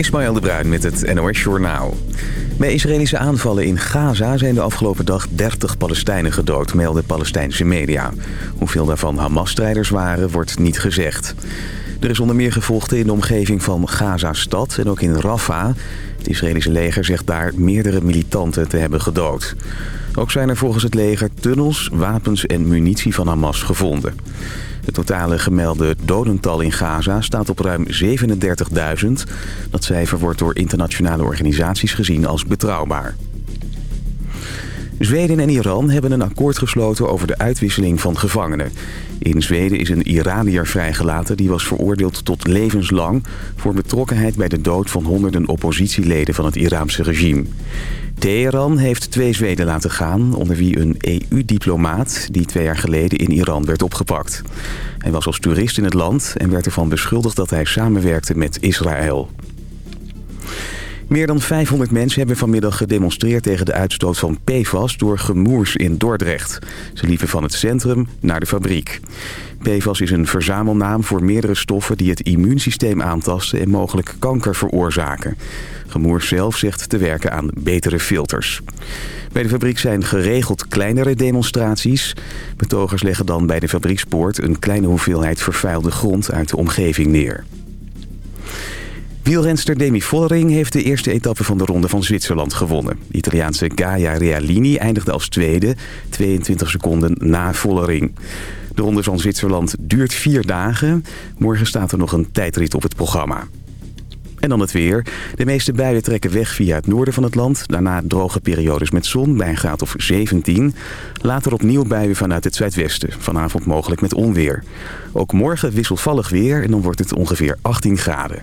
Ismaël de Bruin met het NOS Journaal. Bij Israëlische aanvallen in Gaza zijn de afgelopen dag 30 Palestijnen gedood, melden Palestijnse media. Hoeveel daarvan Hamas-strijders waren, wordt niet gezegd. Er is onder meer gevolgd in de omgeving van Gaza-stad en ook in Rafah. Het Israëlische leger zegt daar meerdere militanten te hebben gedood. Ook zijn er volgens het leger tunnels, wapens en munitie van Hamas gevonden. Het totale gemelde dodental in Gaza staat op ruim 37.000. Dat cijfer wordt door internationale organisaties gezien als betrouwbaar. Zweden en Iran hebben een akkoord gesloten over de uitwisseling van gevangenen. In Zweden is een Iranier vrijgelaten die was veroordeeld tot levenslang... voor betrokkenheid bij de dood van honderden oppositieleden van het Iraanse regime. Teheran heeft twee Zweden laten gaan, onder wie een EU-diplomaat... die twee jaar geleden in Iran werd opgepakt. Hij was als toerist in het land en werd ervan beschuldigd dat hij samenwerkte met Israël. Meer dan 500 mensen hebben vanmiddag gedemonstreerd tegen de uitstoot van PFAS door gemoers in Dordrecht. Ze liepen van het centrum naar de fabriek. PFAS is een verzamelnaam voor meerdere stoffen die het immuunsysteem aantasten en mogelijk kanker veroorzaken. Gemoers zelf zegt te werken aan betere filters. Bij de fabriek zijn geregeld kleinere demonstraties. Betogers leggen dan bij de fabriekspoort een kleine hoeveelheid vervuilde grond uit de omgeving neer. Wielrenster Demi Vollering heeft de eerste etappe van de Ronde van Zwitserland gewonnen. Italiaanse Gaia Realini eindigde als tweede, 22 seconden na Vollering. De Ronde van Zwitserland duurt vier dagen. Morgen staat er nog een tijdrit op het programma. En dan het weer. De meeste buien trekken weg via het noorden van het land. Daarna droge periodes met zon bij een graad of 17. Later opnieuw buien vanuit het zuidwesten. Vanavond mogelijk met onweer. Ook morgen wisselvallig weer en dan wordt het ongeveer 18 graden.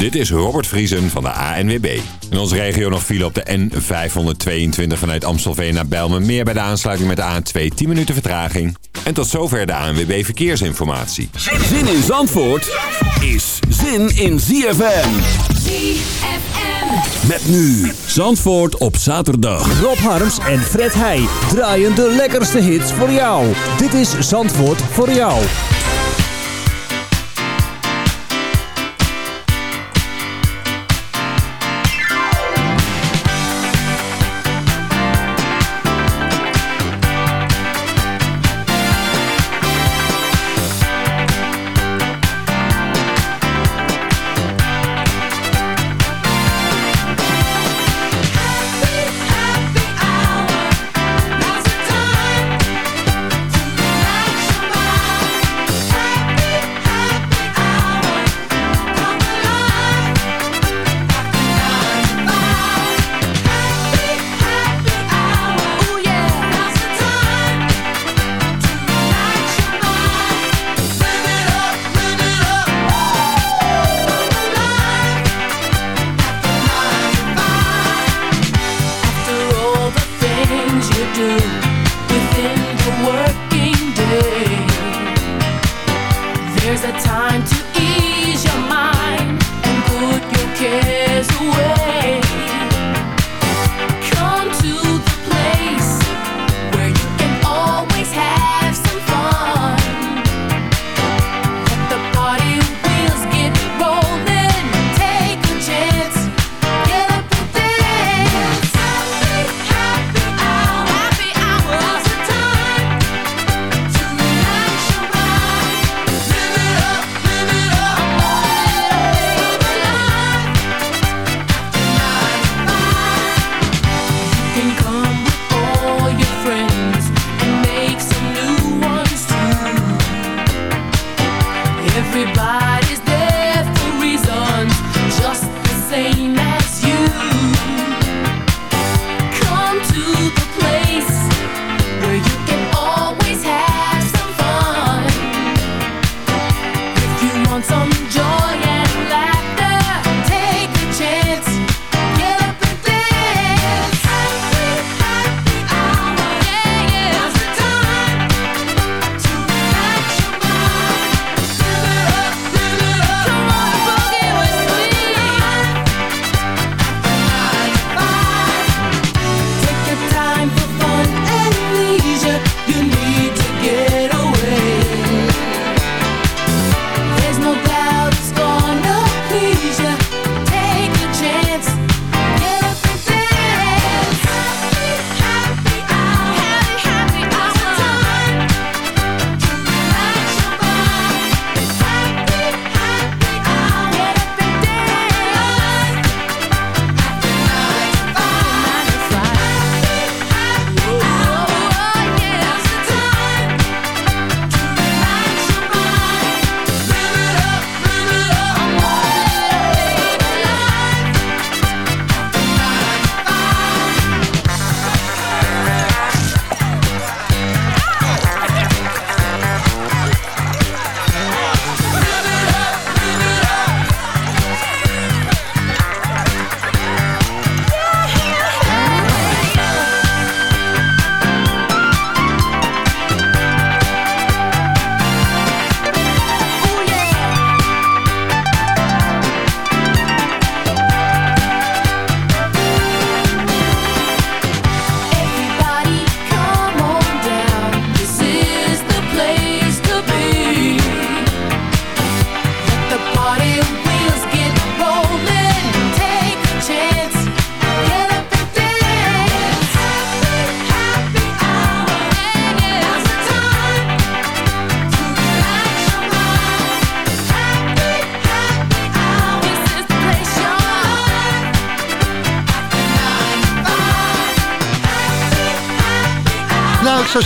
Dit is Robert Vriesen van de ANWB. In onze regio nog file op de N522 vanuit Amstelveen naar Bijlmermeer... bij de aansluiting met de A2 10 minuten vertraging. En tot zover de ANWB Verkeersinformatie. Zin in Zandvoort is zin in ZFM. ZFM. Met nu Zandvoort op zaterdag. Rob Harms en Fred Heij draaien de lekkerste hits voor jou. Dit is Zandvoort voor jou.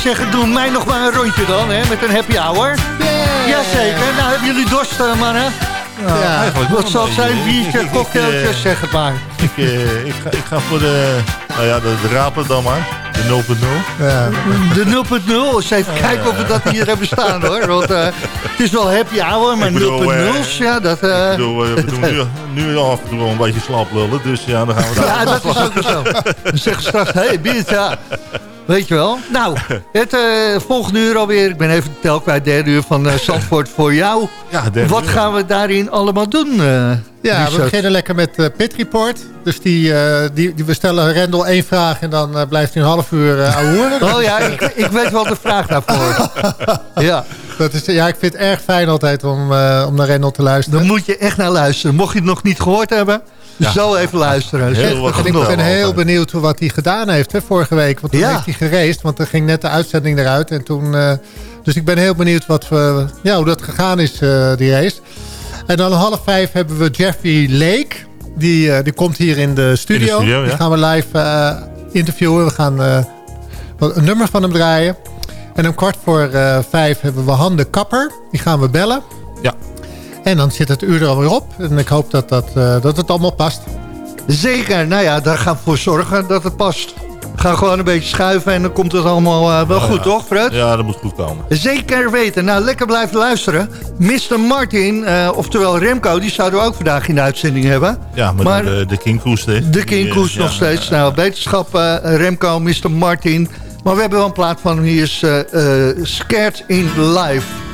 Zeggen, doe mij nog maar een rondje dan, hè, met een happy hour. Yeah. Jazeker. Nou, hebben jullie dorst, mannen? Ja, ja. Wat zal het zijn? Biertje, cocktailtjes, zeg het maar. Ik, ik, ga, ik ga voor de, nou ja, de, rapen dan maar. De 0.0? Ja. De 0.0. Eens even kijken of we dat hier hebben staan hoor. Want uh, het is wel happy hour, maar 0.0's, uh, ja, dat... Uh... Ik bedoel, we doen nu, nu af en toe wel een beetje slaap lullen. Dus ja, dan gaan we daar Ja, dat is ook zo. Dan zeggen straks, hé, hey, biertje, ja. Weet je wel? Nou, het uh, volgende uur alweer. Ik ben even de tel kwijt. Derde uur van uh, Zandvoort voor jou. Ja, Wat uur. gaan we daarin allemaal doen? Uh, ja, we beginnen lekker met uh, Pit Report. Dus die, die, die, we stellen Rendel één vraag en dan blijft hij een half uur uh, Oh ja, ik, ik, weet wel de vraag daarvoor. ja. Dat is, ja, ik vind het erg fijn altijd om, om naar Rendel te luisteren. Dan moet je echt naar luisteren. Mocht je het nog niet gehoord hebben... Ja. Zo even luisteren. Heel en ik ben heel benieuwd wat hij gedaan heeft hè, vorige week. Want toen heeft hij gereisd. Want er ging net de uitzending eruit. En toen, uh, dus ik ben heel benieuwd wat we, ja, hoe dat gegaan is, uh, die race. En dan half vijf hebben we Jeffrey Lake. Die, uh, die komt hier in de studio. In de studio ja. Die gaan we live interviewen. We gaan een nummer van hem draaien. En om kwart voor vijf hebben we Han de Kapper. Die gaan we bellen. Ja. En dan zit het uur er alweer op. En ik hoop dat, dat, uh, dat het allemaal past. Zeker. Nou ja, daar gaan we voor zorgen dat het past. We gaan gewoon een beetje schuiven en dan komt het allemaal uh, wel ja, goed, ja. toch Fred? Ja, dat moet goed komen. Zeker weten. Nou, lekker blijven luisteren. Mr. Martin, uh, oftewel Remco, die zouden we ook vandaag in de uitzending hebben. Ja, maar, maar de, de King Koes. De King Koes nog steeds. Nou, wetenschap Remco, Mr. Martin. Maar we hebben wel een plaat van hem. Hier is Scared in Life.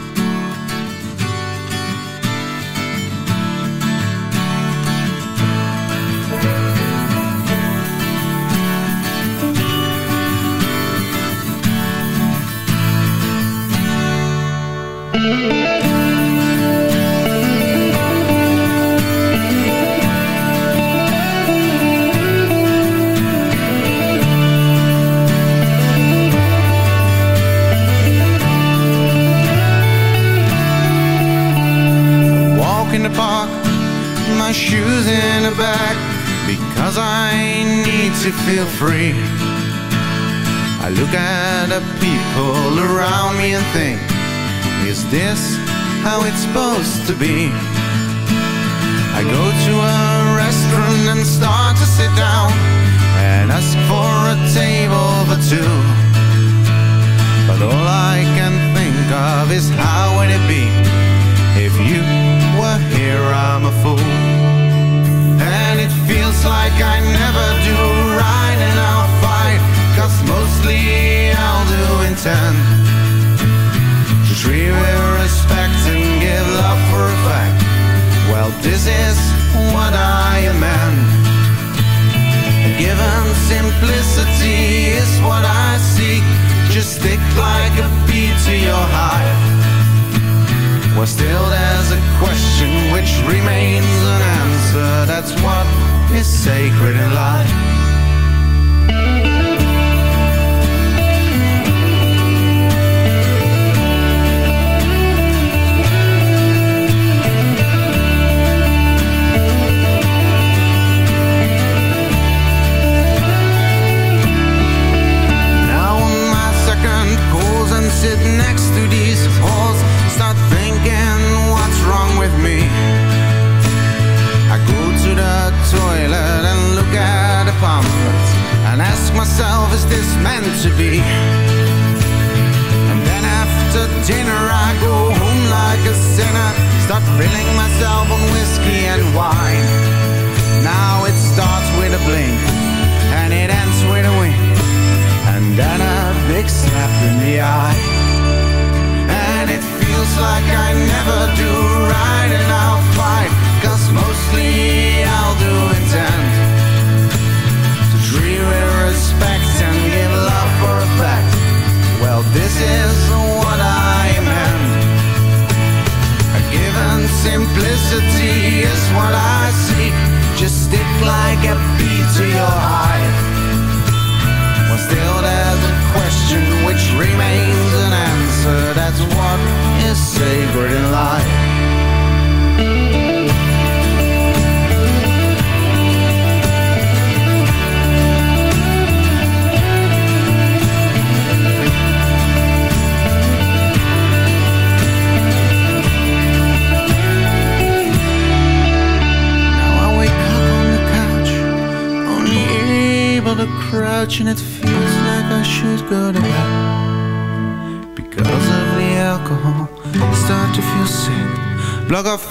It feels like I should go to bed. Because of the alcohol, I start to feel sick. Block of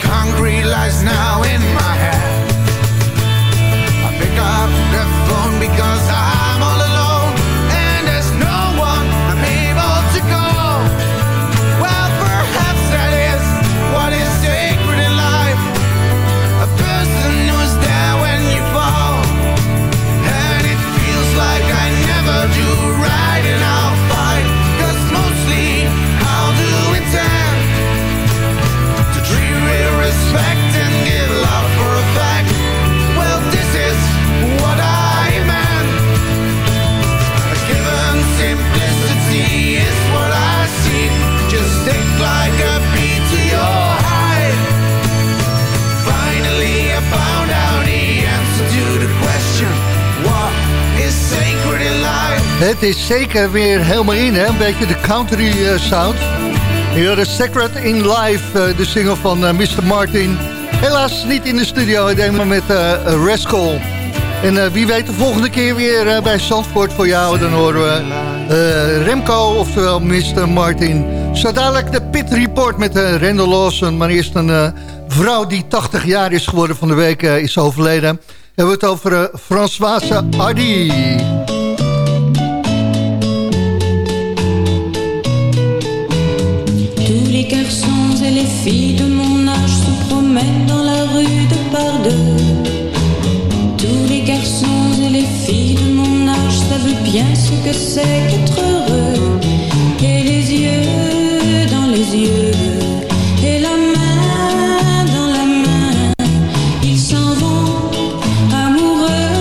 Het is zeker weer helemaal in, hè? Een beetje de country uh, sound. Hier de Secret in Life, uh, de single van uh, Mr. Martin. Helaas niet in de studio, ik maar met Rascal. En wie weet de volgende keer weer bij Zandvoort voor jou. Dan horen we Remco, oftewel Mr. Martin. Zo dadelijk de Pit Report met Randall Lawson. Maar eerst een vrouw die 80 jaar is geworden van de week is overleden. We hebben het over Françoise Hardy. De mon âge se promènent dans la rue de par deux. Tous les garçons et les filles de mon âge savent bien ce que c'est qu'être heureux. Et les yeux dans les yeux, et la main dans la main, ils s'en vont amoureux,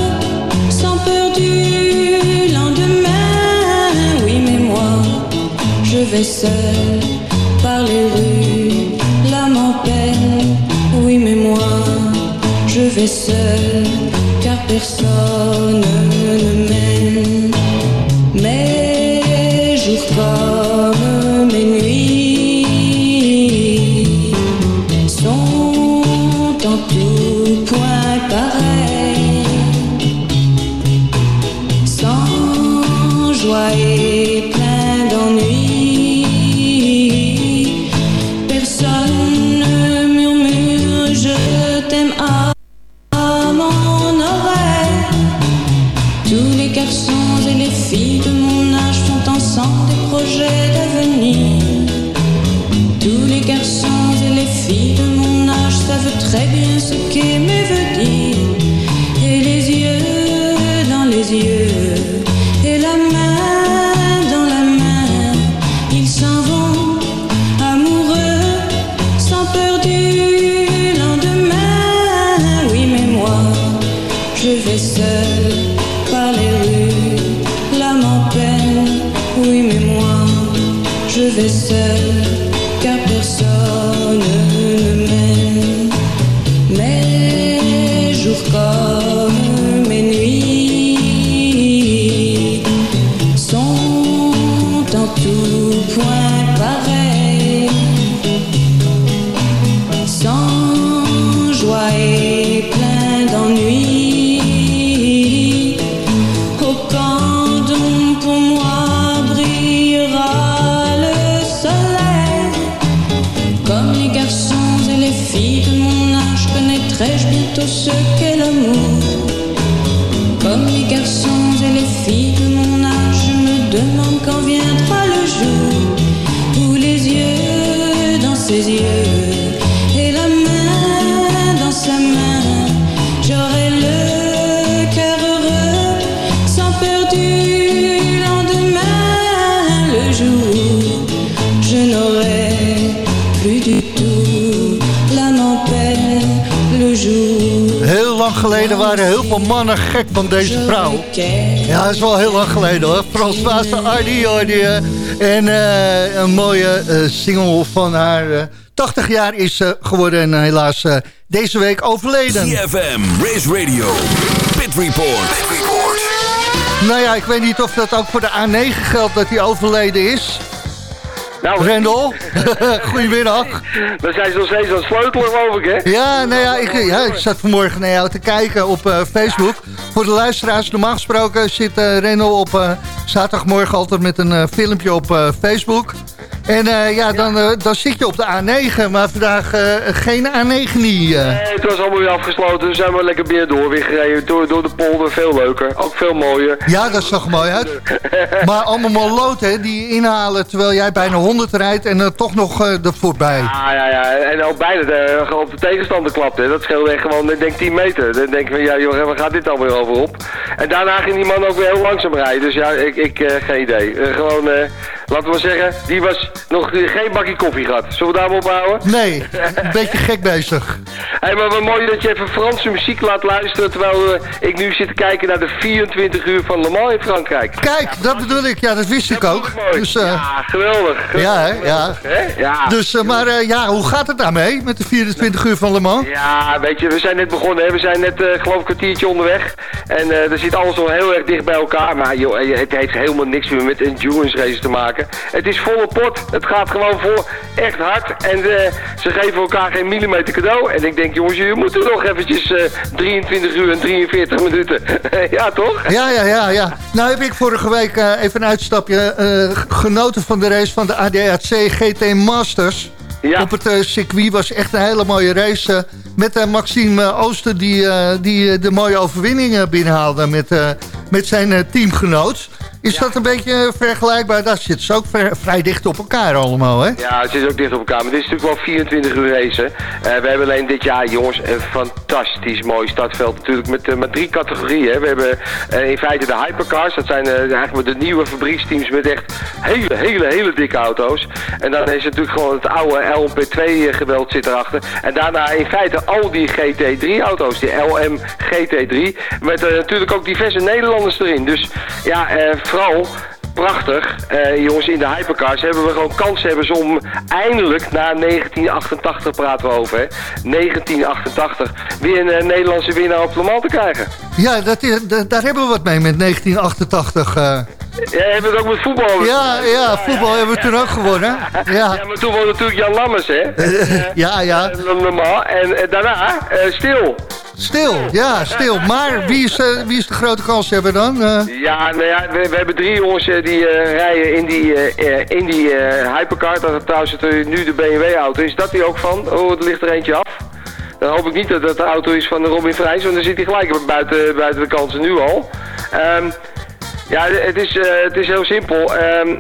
sans peur du lendemain. Oui, mais moi, je vais seul seul, car personne ne mène. Veel mannen gek van deze vrouw. Ja, dat is wel heel lang geleden hoor. Françoise Hardy hoorde je. En eh, een mooie eh, single van haar. eh, 80 jaar is ze geworden en helaas eh, deze week overleden. CFM, Race Radio, Pit Report. Pit Report. Nou ja, ik weet niet of dat ook voor de A9 geldt dat hij overleden is. Nou, Rendel, goedemiddag. Dan zijn nog steeds aan het sleutelen, geloof ik, hè? Ja, nou ja, ik, ja, ik zat vanmorgen naar jou te kijken op uh, Facebook. Voor de luisteraars, normaal gesproken zit uh, Rendel op uh, zaterdagmorgen altijd met een filmpje op Facebook. En uh, ja, dan, uh, dan zit je op de A9, maar vandaag uh, geen A9 niet. Nee, het was allemaal weer afgesloten. Dus zijn we lekker weer door weer gereden. Door, door de polder, veel leuker. Ook veel mooier. Ja, dat zag mooi uit. maar allemaal moloot, hè, die inhalen terwijl jij bijna 100 rijdt en dan toch nog er voorbij. Ja, ja, ja. En ook bijna de, op de tegenstander klapt. Hè. Dat scheelde echt gewoon, denk 10 meter. Dan denk ik van, ja joh, waar gaat dit alweer over op? En daarna ging die man ook weer heel langzaam rijden. Dus ja, ik, ik geen idee. gewoon, laten we maar zeggen, die was nog geen bakje koffie gehad. Zullen we daar maar ophouden? Nee, een beetje gek bezig. Hey, maar wat mooi dat je even Franse muziek laat luisteren... terwijl uh, ik nu zit te kijken naar de 24 uur van Le Mans in Frankrijk. Kijk, dat bedoel ik. Ja, dat wist ik ook. Dus, uh, ja, geweldig. geweldig. Ja, hè? Ja. Hè? ja. Dus, uh, maar ja, hoe gaat het daarmee met de 24 uur van Le Mans? Ja, weet je, we zijn net begonnen. Hè? We zijn net, geloof ik, een kwartiertje onderweg. En er zit alles al heel erg dicht bij elkaar. Maar joh, het heeft helemaal niks meer met endurance races te maken. Het is volle pot. Het gaat gewoon voor echt hard. En uh, ze geven elkaar geen millimeter cadeau. En ik denk, jongens, jullie moeten nog eventjes uh, 23 uur en 43 minuten. ja, toch? Ja, ja, ja, ja. Nou heb ik vorige week uh, even een uitstapje genoten van de race van de ADAC GT Masters. Ja. Op het uh, circuit was echt een hele mooie race. Uh, met uh, Maxime Ooster die, die de mooie overwinning binnenhaalde met, met zijn teamgenoot. Is dat een beetje vergelijkbaar? Dat zit ze ook vrij dicht op elkaar allemaal, hè? Ja, het zit ook dicht op elkaar. Maar dit is natuurlijk wel 24 uur racen. Uh, we hebben alleen dit jaar, jongens, een fantastisch mooi startveld. Natuurlijk met, uh, met drie categorieën. We hebben uh, in feite de hypercars. Dat zijn eigenlijk de nieuwe fabrieksteams met echt hele, hele, hele dikke auto's. En dan is het natuurlijk gewoon het oude LMP2 geweld zit erachter. En daarna in feite al die GT3 auto's. Die LM GT3. Met natuurlijk ook diverse Nederlanders erin. Dus ja, vooral prachtig. Uh, jongens, in de hypercars hebben we gewoon kans hebben om eindelijk na 1988 praten we over. Hè, 1988 weer een uh, Nederlandse winnaar op Le Mans te krijgen. Ja, dat is, daar hebben we wat mee met 1988. Uh... Ja, hebben we het ook met voetbal. Ja, ja, voetbal hebben we toen ook gewonnen. Ja. ja, maar toen was natuurlijk Jan Lammers, hè? ja, ja. En daarna stil. Stil, ja, stil. Maar wie is, uh, wie is de grote kans hebben dan? Uh... Ja, nou ja, we, we, hebben drie jongens die uh, rijden in die, in die hypercar. Dat trouwens nu de BMW-auto is. Dat die ook van? Oh, er ligt er eentje af. Dan hoop ik niet dat dat de auto is van Robin Vrijs, want dan zit hij gelijk buiten, buiten de kansen nu al. Um, ja, het is, uh, het is heel simpel. Uh, uh,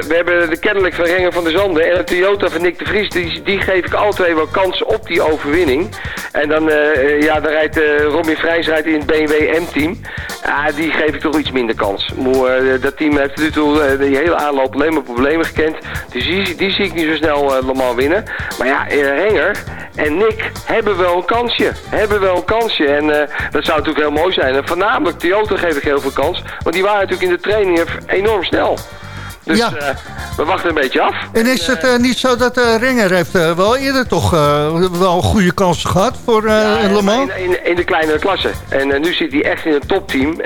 we hebben de kennelijk van Renger van de Zanden en de Toyota van Nick de Vries. Die, die geef ik alle twee wel kansen op die overwinning. En dan, uh, ja, dan rijdt Robin Vrijs rijdt in het BMW M-team. Die geef ik toch iets minder kans. Dat team heeft nu toe die hele aanloop alleen maar problemen gekend. Dus die, die zie ik niet zo snel uh, winnen. Maar ja, Renger en Nick hebben wel een kansje. Hebben wel een kansje. En dat zou natuurlijk heel mooi zijn. En voornamelijk Toyota geef ik heel veel kans. Want die waren in de training enorm snel. Dus ja. uh, we wachten een beetje af. En is het uh, niet zo dat uh, Renger heeft wel eerder toch wel goede kansen gehad voor ja, Le Mans? In, in, in, de kleinere klasse. En nu zit hij echt in het topteam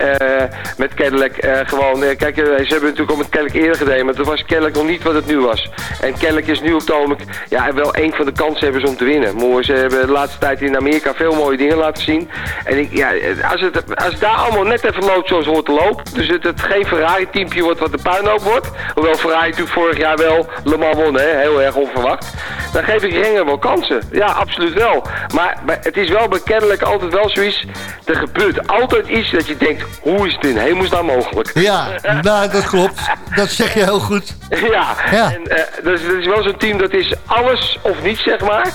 met Cadillac. gewoon, kijk, ze hebben natuurlijk al met Cadillac eerder gedaan, maar toen was Cadillac nog niet wat het nu was. En Cadillac is nu op het ja, wel een van de kansen hebben ze om te winnen. Maar ze hebben de laatste tijd in Amerika veel mooie dingen laten zien. En ik, ja, als, het, als daar allemaal net even loopt zoals het hoort te lopen, dus het, het geen Ferrari-teampje wordt wat de puinhoop wordt, Hoewel Ferrari natuurlijk vorig jaar wel Le Mans won, hè? heel erg onverwacht. Dan geef ik Renger wel kansen. Ja, absoluut wel. Maar, het is wel bekendelijk altijd wel zoiets. Er gebeurt altijd iets dat je denkt, hoe is het in hemelsnaam mogelijk? Ja, nou, dat klopt. Dat zeg je heel goed. Ja, ja. En, uh, dus, dat is wel zo'n team dat is alles of niets, zeg maar.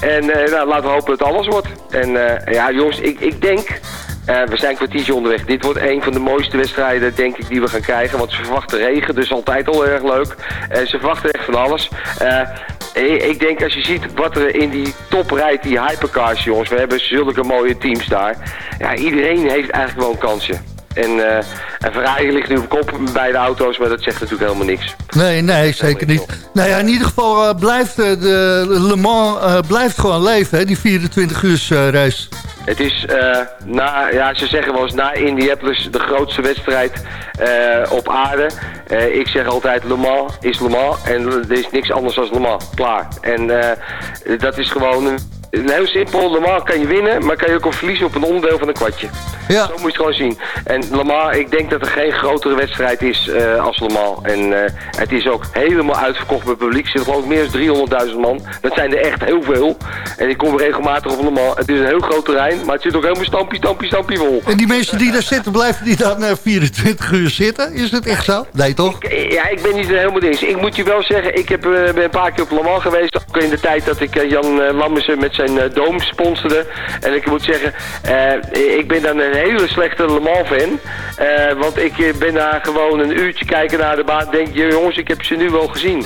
En uh, nou, laten we hopen dat het alles wordt. En uh, ja, jongens, ik, ik denk we zijn een kwartiertje onderweg. Dit wordt een van de mooiste wedstrijden, denk ik, die we gaan krijgen. Want ze verwachten regen, dus altijd al erg leuk. Uh, ze verwachten echt van alles. Uh, ik denk als je ziet wat er in die top rijdt, die hypercars, jongens. We hebben zulke mooie teams daar. Ja, iedereen heeft eigenlijk wel een kansje. En, uh, en Ferrari ligt nu op kop bij de auto's, maar dat zegt natuurlijk helemaal niks. Nee, nee, zeker niet. Nou ja, in ieder geval uh, blijft de Le Mans blijft gewoon leven, hè, die 24 uur race. Het is, na, ja, ze zeggen wel eens na Indianapolis de grootste wedstrijd op aarde. Ik zeg altijd Le Mans is Le Mans en er is niks anders dan Le Mans. Klaar. En dat is gewoon heel simpel, Le Mans kan je winnen, maar kan je ook al verliezen op een onderdeel van een kwartje. Ja. Zo moet je het gewoon zien. En Le Mans, ik denk dat er geen grotere wedstrijd is uh, als Le Mans. En uh, het is ook helemaal uitverkocht bij publiek. Er zitten geloof ik meer dan 300.000 man. Dat zijn er echt heel veel. En ik kom regelmatig op Le Mans. Het is een heel groot terrein, maar het zit ook helemaal stampie, stampie, stampie vol. En die mensen die daar zitten, blijven die dan uh, 24 uur zitten? Is het echt zo? Nee, toch? Ik, ja, ik ben niet helemaal eens. Ik moet je wel zeggen, ik heb, ben een paar keer op Le Mans geweest. Ook in de tijd dat ik Jan Lammersen met zijn zijn uh, Doom sponsorde. En ik moet zeggen, uh, ik ben dan een hele slechte Le Mans fan. Uh, want ik ben daar gewoon een uurtje kijken naar de baan. Denk je, jongens, ik heb ze nu wel gezien.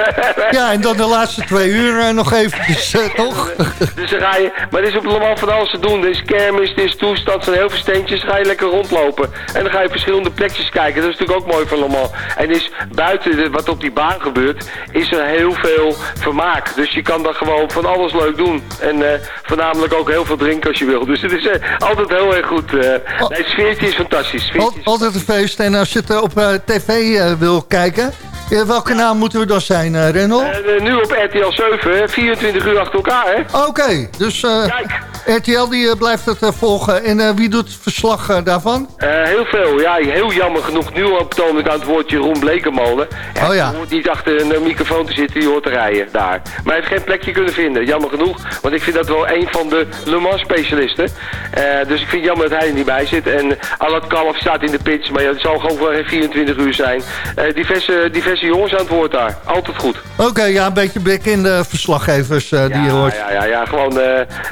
ja, en dan de laatste twee uur nog eventjes, toch? dus dan ga je, maar er is op Le Mans van alles te doen. Er is kermis, er is toestand, er zijn heel veel steentjes. ga je lekker rondlopen. En dan ga je verschillende plekjes kijken. Dat is natuurlijk ook mooi van Le Mans. En is buiten de, wat op die baan gebeurt, is er heel veel vermaak. Dus je kan dan gewoon van alles leuk doen. En uh, voornamelijk ook heel veel drinken als je wil. Dus het is uh, altijd heel erg goed. Uh, oh. nee, het sfeertje is fantastisch. Sfeertje is altijd een feest. En als je het op tv wil kijken... Ja, welk kanaal moeten we dan zijn, uh? Uh, nu op RTL 7, 24 uur achter elkaar, hè? Oké, okay, dus uh, RTL die blijft het volgen. En wie doet het verslag daarvan? heel veel, ja. Heel jammer genoeg. Nu op toon ik aan het woord Jeroen Blekemolen. oh ja. Je hoort niet achter een microfoon te zitten, je hoort te rijden daar. Maar hij heeft geen plekje kunnen vinden. Jammer genoeg, want ik vind dat wel een van de Le Mans specialisten. dus ik vind het jammer dat hij er niet bij zit. En Alat Kalf staat in de pits, maar ja, het zal gewoon voor 24 uur zijn. diverse, diverse jongens aan het woord daar. Altijd goed. Oké, ja, een beetje blik in de verslaggevers uh, die je hoort. Ja, ja, ja, gewoon, uh,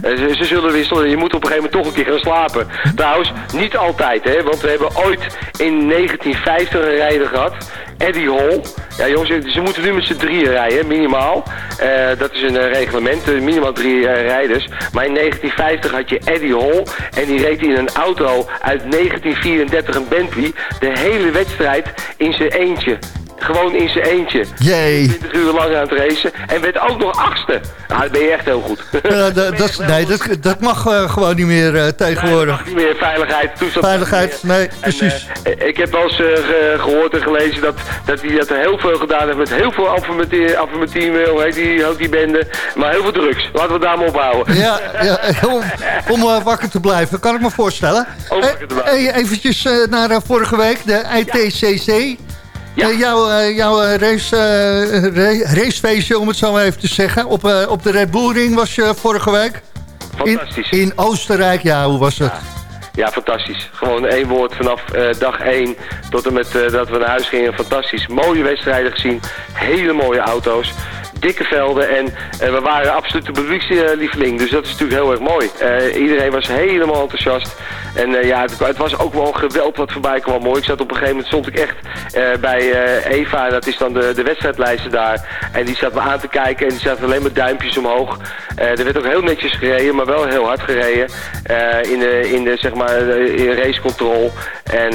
ze, ze, zullen wisselen. Je moet op een gegeven moment toch een keer gaan slapen. Trouwens, niet altijd, hè, want we hebben ooit in 1950 een rijder gehad. Eddie Hall. Ja jongens, ze moeten nu met z'n drieën rijden, minimaal. Uh, dat is een reglement, minimaal drie rijders. Maar in 1950 had je Eddie Hall en die reed in een auto uit 1934, een Bentley, de hele wedstrijd in zijn eentje. Gewoon in zijn eentje. Jee. 20 uur lang aan het racen. En werd ook nog achtste. Nou, dat ben je echt heel goed. Uh, dat, nee, dat, dat mag uh, gewoon niet meer uh, tegenwoordig. Nee, mag niet meer. Veiligheid. Toestand Veiligheid, nee, precies. En, ik heb wel eens gehoord en gelezen dat, dat hij dat heel veel gedaan heeft met heel veel affirmatieve, hoe heet die, hoe die bende. Maar heel veel drugs. Laten we daar maar ophouden. Ja, ja om, om wakker te blijven. Kan ik me voorstellen. Om wakker te blijven. eventjes naar vorige week, de ITCC. Ja. Uh, jouw uh, jouw race, uh, racefeestje, om het zo maar even te zeggen. Op, op de Red Bull Ring was je vorige week. Fantastisch. In, in Oostenrijk, ja, hoe was het? Ja. ja fantastisch. Gewoon één woord vanaf dag één tot en met dat we naar huis gingen. Fantastisch. Mooie wedstrijden gezien. Hele mooie auto's dikke velden. En uh, we waren absoluut de publiekslieveling. Dus dat is natuurlijk heel erg mooi. Iedereen was helemaal enthousiast. En uh, ja, het, het, was ook wel geweld wat voorbij kwam. Mooi. Ik zat op een gegeven moment stond ik echt bij Eva. Dat is dan de, de wedstrijdlijster daar. En die zat me aan te kijken. En die zat alleen maar duimpjes omhoog. er werd ook heel netjes gereden. Maar wel heel hard gereden. in, de, in de, zeg maar, in racecontrol. En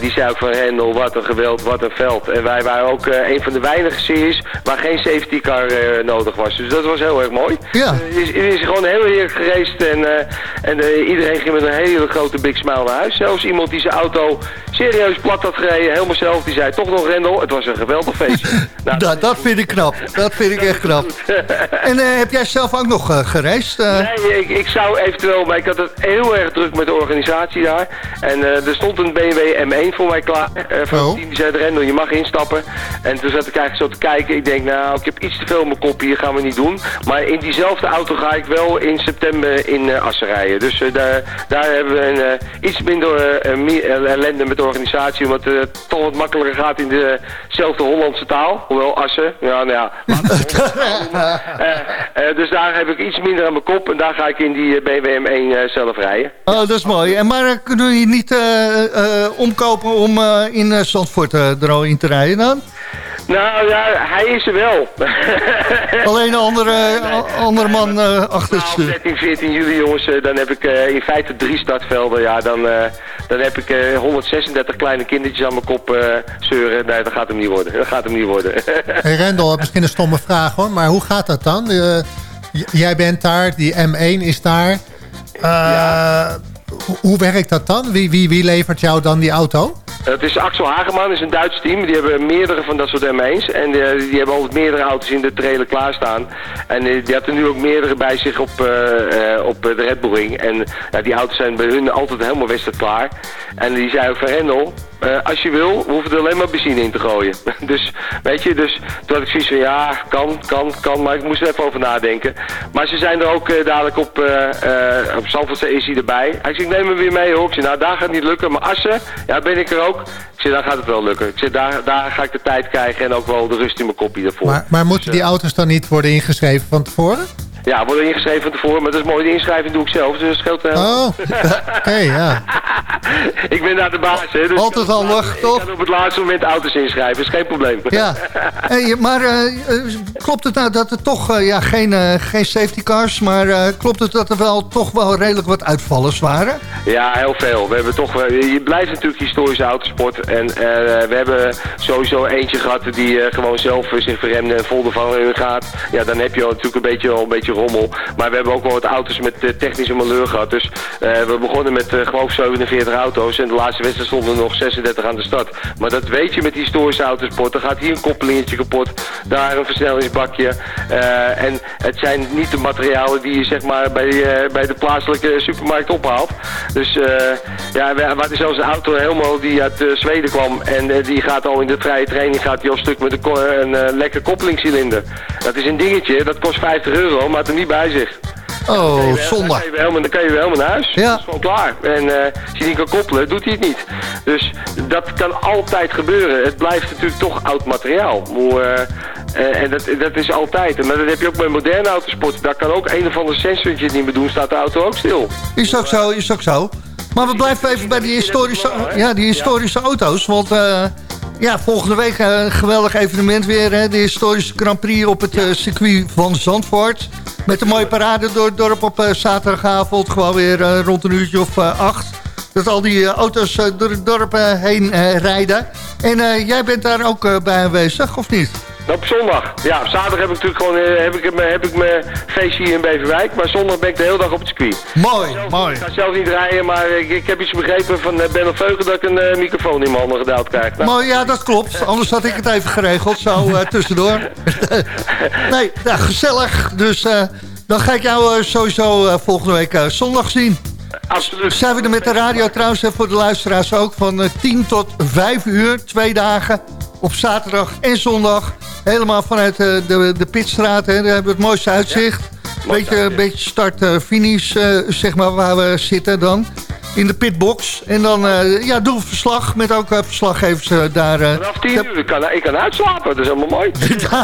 die zei ook van Rendel, wat een geweld, wat een veld. En wij waren ook een van de weinige series waar geen safety car nodig was. Dus dat was heel erg mooi. Ja. Uh, is, is gewoon heel heerlijk gereisd en, en iedereen ging met een hele grote big smile naar huis. Zelfs iemand die zijn auto serieus plat had gereden, helemaal zelf, die zei toch nog Rendel, het was een geweldig feestje. nou, dat, dat vind ik knap. Dat vind ik echt knap. en heb jij zelf ook nog gereisd? Nee, ik, ik, zou eventueel, maar ik had het heel erg druk met de organisatie daar. En er stond een BMW M1 voor mij klaar. van oh. die zei, Rendel, je mag instappen. En toen zat ik eigenlijk zo te kijken. Ik denk, nou, ik heb iets te veel mijn kop hier gaan we niet doen. Maar in diezelfde auto ga ik wel in september in uh, Assen rijden. Dus uh, daar, daar hebben we een, uh, iets minder ellende met de organisatie. Omdat het toch wat makkelijker gaat in dezelfde Hollandse taal. Hoewel Assen, ja nou ja. dus daar heb ik iets minder aan mijn kop. En daar ga ik in die BMW M1 zelf rijden. Oh, dat is mooi. En maar kunnen jullie niet omkopen om in Zandvoort er al in te rijden dan? Nou ja, hij is er wel. Alleen een andere, andere man uh, achter nou, 13, 14 juli jongens, uh, dan heb ik uh, in feite drie startvelden. Ja, dan, dan heb ik 136 kleine kindertjes aan mijn kop zeuren. Nee, dat gaat hem niet worden. Dat gaat hem niet worden. hey Rendel, misschien een stomme vraag hoor, maar hoe gaat dat dan? jij bent daar, die M1 is daar. Eh, Hoe werkt dat dan? Wie, wie, wie levert jou dan die auto? Het is Axel Hageman, is een Duits team. Die hebben meerdere van dat soort M1's. En eh, die hebben altijd meerdere auto's in de trailer klaarstaan. En eh, die had er nu ook meerdere bij zich op, eh, op de Red Bull Ring. En die auto's zijn bij hun altijd helemaal wedstrijd klaar. En die zei ook van Rendel, eh, als je wil, we hoeven er alleen maar benzine in te gooien. dus, weet je, dus toen had ik zoiets van, ja, kan, kan, kan, maar ik moest er even over nadenken. Maar ze zijn er ook eh, dadelijk op, eh op Zandvoort is hij erbij. Hij zei, ik neem hem weer mee hoor. Ik zei, nou, daar gaat het niet lukken, maar Assen, ja, ben ik er ook. Ik zei, daar gaat het wel lukken. Ik zei, daar, daar ga ik de tijd krijgen en ook wel de rust in mijn kopje daarvoor. Maar, maar moeten die auto's dan niet worden ingeschreven van tevoren? Ja, worden ingeschreven van tevoren, maar dat is mooi. De inschrijving doe ik zelf, dus dat scheelt wel. Oh, oké, ja. ik ben daar de baas, hè. Dus Altijd handig, ik toch? kan op het laatste moment auto's inschrijven, is geen probleem. Ja, hey, maar eh, eh, klopt het nou dat er toch, eh, ja, geen, geen safety cars, maar klopt het dat er wel toch wel redelijk wat uitvallers waren? Ja, heel veel. We hebben toch, je blijft natuurlijk historische autosport. En we hebben sowieso eentje gehad die gewoon zelf zich verremde en vol ervan in gaat. Ja, dan heb je natuurlijk een beetje, al een beetje rommel. Maar we hebben ook wel wat auto's met eh, technische malheur gehad. Dus eh, we begonnen met eh geloof ik 47 auto's. En de laatste wedstrijd stonden nog 36 aan de start. Maar dat weet je met historische autosport. Dan gaat hier een koppelingetje kapot. Daar een versnellingsbakje. En het zijn niet de materialen die je zeg maar bij, bij de plaatselijke supermarkt ophaalt. Dus ja, we, hadden zelfs een auto helemaal die uit Zweden kwam. En die gaat al in de vrije training gaat die al stuk met een, een lekker koppelingscilinder. Dat is een dingetje, dat kost 50 euro, maar er niet bij zich. Oh, Dan zondag. kan je weer helemaal, dan kan je weer helemaal naar huis. Ja. Dat is gewoon klaar. En eh, als je niet kan koppelen, doet hij het niet. Dus dat kan altijd gebeuren. Het blijft natuurlijk toch oud materiaal. Eh, eh, en dat, dat is altijd. Maar dat heb je ook bij moderne autosport. Daar kan ook een of ander sensortje niet meer doen. Staat de auto ook stil. Is ook zo, is ook zo. Maar we blijven even bij die historische, ja, die historische auto's. Want ja, volgende week eh, een geweldig evenement weer. Hè, de historische Grand Prix op het eh, circuit van Zandvoort. Met een mooie parade door het dorp op eh, zaterdagavond. Gewoon weer rond een uurtje of acht. Dat al die auto's door het dorp heen rijden. En jij bent daar ook bij aanwezig, of niet? Op zondag. Ja, op zaterdag heb ik natuurlijk gewoon eh, heb ik, mijn- heb ik mijn feestje hier in Beverwijk. Maar zondag ben ik de hele dag op het circuit. Mooi, mooi. Ik ga zelf niet rijden, maar ik, ik heb iets begrepen van uh, Ben Veugen dat ik een eh, microfoon in mijn handen gedaald krijg. Nou, Maar ja, dat klopt. Anders had ik het even geregeld, zo eh, tussendoor. nee, ja, gezellig. Dus eh, dan ga ik jou eh, sowieso eh, volgende week eh, zondag zien. Absoluut. Zijn we er met de radio trouwens, voor de luisteraars ook, van eh, 10 tot 5 uur, twee dagen, op zaterdag en zondag. Helemaal vanuit eh, de, de Pitstraat, hè, daar hebben we het mooiste uitzicht. Beetje, beetje start-finish, eh, zeg maar, waar we zitten dan. In de pitbox. En dan eh, ja, doen we verslag met ook eh, verslaggevers eh, daar. Vanaf 10 uur, ik kan, ik kan uitslapen, dat is helemaal mooi.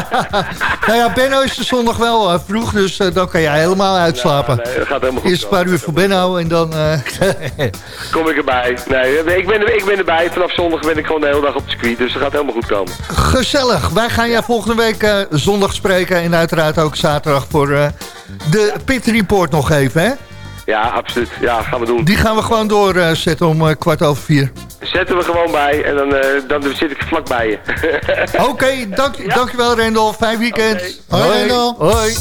nou ja, Benno is de zondag wel vroeg, dus dan kan jij helemaal uitslapen. Nee, dat gaat helemaal goed. Eerst een paar uur voor Benno en dan... Kom ik erbij. Nee, ik ben, ik ben erbij. Vanaf zondag ben ik gewoon de hele dag op het circuit, dus dat gaat helemaal goed komen. Gezellig. Wij gaan jij volgende week zondag spreken. En uiteraard ook zaterdag voor de Pit Report nog even. Hè? Ja, absoluut. Ja, gaan we doen. Die gaan we gewoon doorzetten om eh, kwart over vier. Zetten we gewoon bij en dan, eh, dan zit ik vlak bij je. Oké, dank, dankjewel Rendel. Fijn weekend. Hoi, Rendel. Hoi.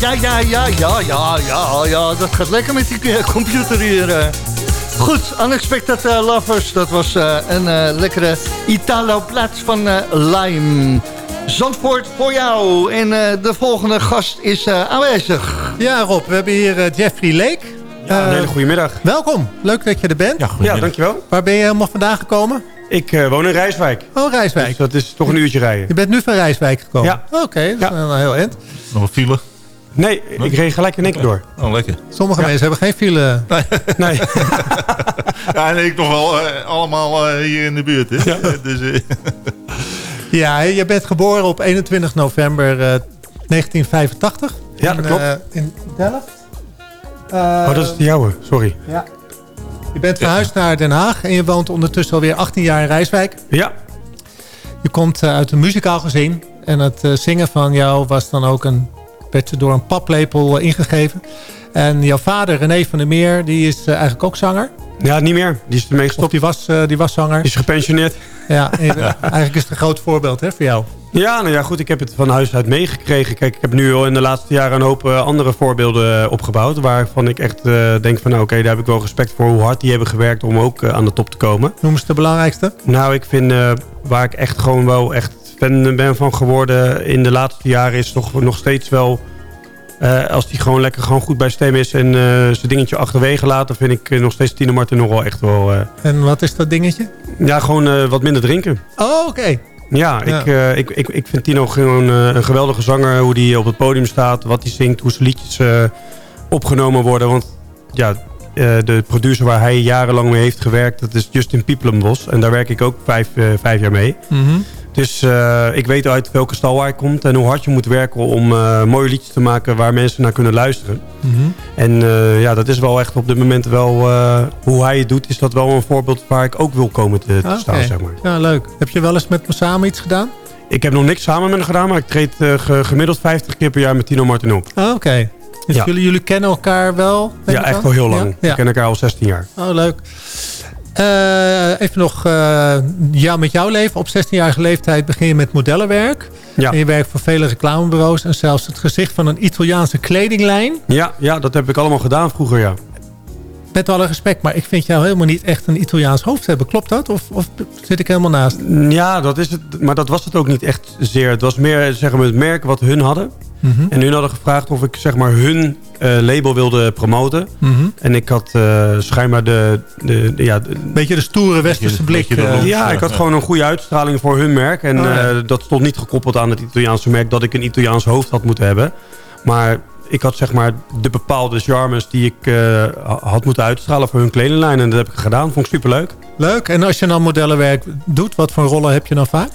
Ja, ja, ja, ja, ja, ja, ja, ja. Dat gaat lekker met die eh, computer hier. eh. Goed, Unexpected eh, Lovers. Dat was eh, een eh, lekkere Italo-plaats van Lime. Zandvoort voor jou. En eh, de volgende gast is eh, aanwezig. Ja, Rob, we hebben hier Jeffrey Lake. Ja, een Eh, hele goede middag. Welkom, leuk dat je er bent. Ja, dankjewel. Waar ben je helemaal vandaan gekomen? Ik eh, woon in Rijswijk. Oh, Rijswijk. Dus dat is toch een uurtje rijden. Je bent nu van Rijswijk gekomen? Ja. Oké, dat is een heel eind. Nog een file? Nee, ik reed gelijk in één keer door. Oh, lekker. Sommige mensen hebben geen file. Nee. Ja, en ik nog wel eh, allemaal eh, hier in de buurt. Hè? Dus, eh, Ja, je bent geboren op 21 november eh, 1985. Ja, in, dat klopt. in Delft. Eh, oh, dat is de jouwe. Sorry. Ja. Je bent verhuisd naar Den Haag en je woont ondertussen alweer 18 jaar in Rijswijk. Ja. Je komt uit een muzikaal gezin. En het zingen van jou was dan ook een, werd door een paplepel eh, ingegeven. En jouw vader, René van der Meer, die is eh, eigenlijk ook zanger. Ja, niet meer. Die is ermee Of gestopt. die was, eh, die was zanger. Die is gepensioneerd. Ja, en, eigenlijk is het een groot voorbeeld hè, voor jou. Ja, nou ja, goed. Ik heb het van huis uit meegekregen. Kijk, ik heb nu al in de laatste jaren een hoop andere voorbeelden opgebouwd. Waarvan ik echt denk van, nou oké, daar heb ik wel respect voor hoe hard die hebben gewerkt om ook aan de top te komen. Noem eens de belangrijkste. Nou, ik vind waar ik echt gewoon wel echt fan ben van geworden in de laatste jaren is toch nog steeds wel... eh, als die gewoon lekker gewoon goed bij stem is en eh, zijn dingetje achterwege laat... dan vind ik eh, nog steeds Tino Martin nog wel echt wel... En wat is dat dingetje? ja, gewoon wat minder drinken. Oh, oké. Ja, Ja. Ik, ik, ik, ik vind Tino gewoon een geweldige zanger. Hoe die op het podium staat, wat hij zingt, hoe zijn liedjes opgenomen worden. Want ja, de producer waar hij jarenlang mee heeft gewerkt, dat is Justin Piepelenbos. En daar werk ik ook vijf, vijf jaar mee. Mhm. Dus eh, ik weet uit welke stal hij komt en hoe hard je moet werken om eh, mooie liedjes te maken waar mensen naar kunnen luisteren. Mhm. En eh, ja, dat is wel echt op dit moment wel, hoe hij het doet, is dat wel een voorbeeld waar ik ook wil komen te, te Ah, staan, zeg maar. Ja, leuk. Heb je wel eens met me samen iets gedaan? Ik heb nog niks samen met hem gedaan, maar ik treed ge- gemiddeld 50 keer per jaar met Tino Martin op. Ah, oké. Dus Ja. jullie, jullie kennen elkaar wel? Ja, ik echt wel heel lang. Ja? We Ja. kennen elkaar al 16 jaar. Oh, leuk. Eh, even nog, eh, ja, met jouw leven. Op 16-jarige leeftijd begin je met modellenwerk. Ja. En je werkt voor vele reclamebureaus. En zelfs het gezicht van een Italiaanse kledinglijn. Ja, ja, dat heb ik allemaal gedaan vroeger, ja. Met alle respect, maar ik vind jou helemaal niet echt een Italiaans hoofd hebben. Klopt dat? Of, of zit ik helemaal naast? Ja, dat is het. Maar dat was het ook niet echt zeer. Het was meer zeg maar, het merk wat hun hadden. Mhm. En hun hadden gevraagd of ik zeg maar, hun eh, label wilde promoten. Mhm. En ik had eh, schijnbaar de... de, de- ja, de- Beetje de stoere westerse blik. eh. ja, ik had gewoon een goede uitstraling voor hun merk. En Oh, ja. eh, dat stond niet gekoppeld aan het Italiaanse merk... dat ik een Italiaans hoofd had moeten hebben. Maar ik had zeg maar de bepaalde charmes die ik eh, ha- had moeten uitstralen voor hun kledinglijn. En dat heb ik gedaan. Vond ik superleuk. Leuk. En als je dan modellenwerk doet, wat voor rollen heb je dan vaak?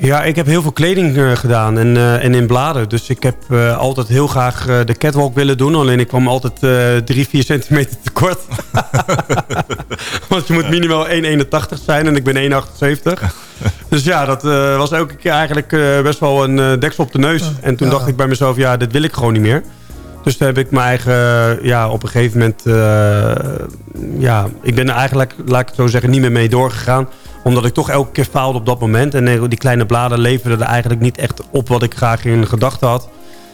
Ja, ik heb heel veel kleding eh, gedaan en, eh, en in bladen. Dus ik heb eh, altijd heel graag de catwalk willen doen. Alleen ik kwam altijd eh 3, 4 centimeter tekort. Want je moet minimaal 1,81 zijn en ik ben 1,78. dus ja, dat was elke keer eigenlijk best wel een deksel op de neus. En toen Ja. dacht ik bij mezelf, ja, dit wil ik gewoon niet meer. Dus toen heb ik mijn eigen, ja, op een gegeven moment... ja, ik ben er eigenlijk, laat ik het zo zeggen, niet meer mee doorgegaan omdat ik toch elke keer faalde op dat moment. En die kleine bladen leverden er eigenlijk niet echt op wat ik graag in gedachten had.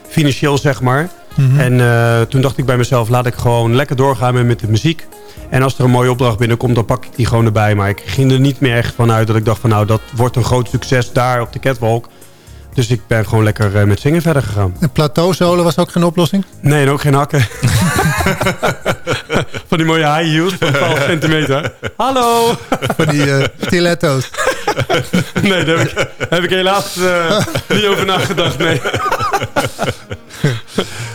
Financieel zeg maar. Mhm. En eh, toen dacht ik bij mezelf, laat ik gewoon lekker doorgaan met, met de muziek. En als er een mooie opdracht binnenkomt, dan pak ik die gewoon erbij. Maar ik ging er niet meer echt van uit dat ik dacht van nou, dat wordt een groot succes daar op de catwalk. Dus ik ben gewoon lekker eh, met zingen verder gegaan. En plateauzolen was ook geen oplossing? Nee, en ook geen hakken. van die mooie high heels van 12 centimeter. Hallo! Voor die eh, stiletto's. Nee, daar heb ik, heb ik helaas eh, niet over nagedacht. Nee.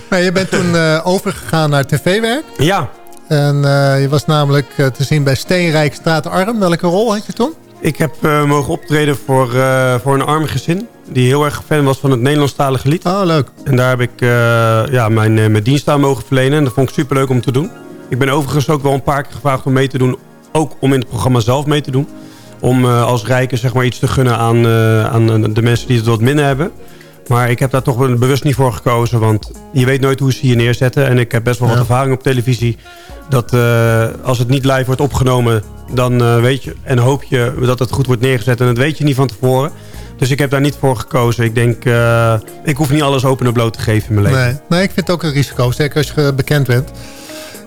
Maar je bent toen overgegaan naar tv-werk. Ja, En je was namelijk te zien bij Steenrijk Straatarm. Welke rol had je toen? ik heb mogen optreden voor, voor een arm gezin. Die heel erg fan was van het Nederlandstalige lied. Oh, leuk. En daar heb ik eh, ja, mijn, eh, mijn dienst aan mogen verlenen. En dat vond ik superleuk om te doen. Ik ben overigens ook wel een paar keer gevraagd om mee te doen. Ook om in het programma zelf mee te doen. Om eh, als rijke zeg maar, iets te gunnen aan, aan de mensen die het wat minder hebben. Maar ik heb daar toch bewust niet voor gekozen. Want je weet nooit hoe ze je neerzetten. En ik heb best wel wat ervaring op televisie. Dat als het niet live wordt opgenomen... dan weet je en hoop je dat het goed wordt neergezet. En dat weet je niet van tevoren. Dus ik heb daar niet voor gekozen. Ik denk, uh, ik hoef niet alles open en bloot te geven in mijn leven. Nee, nee ik vind het ook een risico. Zeker als je bekend bent.